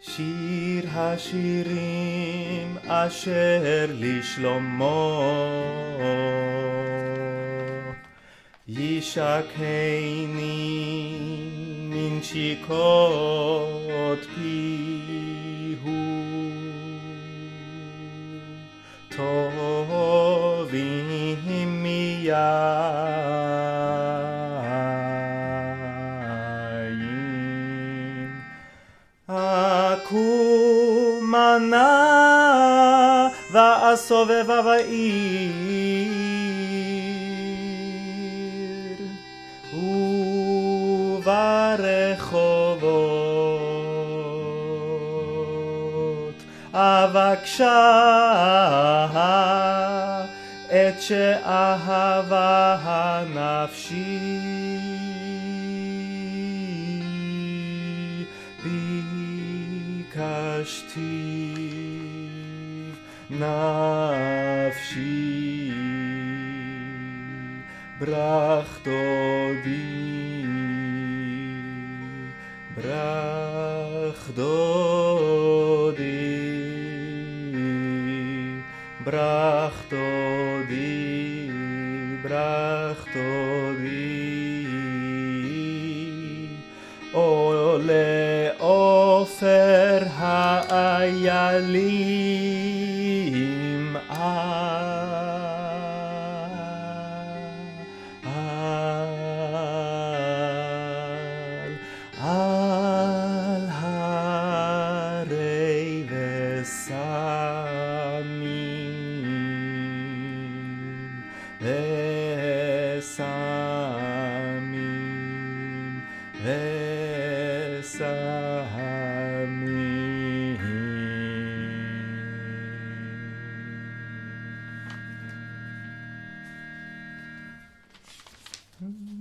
שיר השירים אשר לשלמה ישקני מנשיקות פיהו טובים מיין אקומה נא ואסובבה בעיר וברחובות אבקשה את שאהבה נפשי ביקשתי נפשי ברך דודי ברך דודי ברך דודי ברך דודי עולה עופר האיילים על על הרי ושמים Sami. Mm.